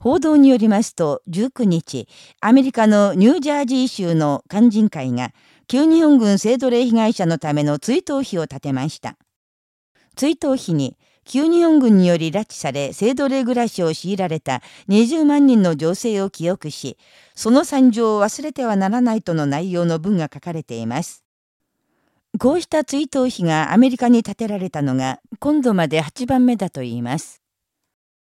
報道によりますと、19日、アメリカのニュージャージー州の肝心会が、旧日本軍性奴隷被害者のための追悼碑を建てました。追悼碑に、旧日本軍により拉致され、性奴隷暮らしを強いられた20万人の女性を記憶し、その惨状を忘れてはならないとの内容の文が書かれています。こうした追悼碑がアメリカに建てられたのが、今度まで8番目だといいます。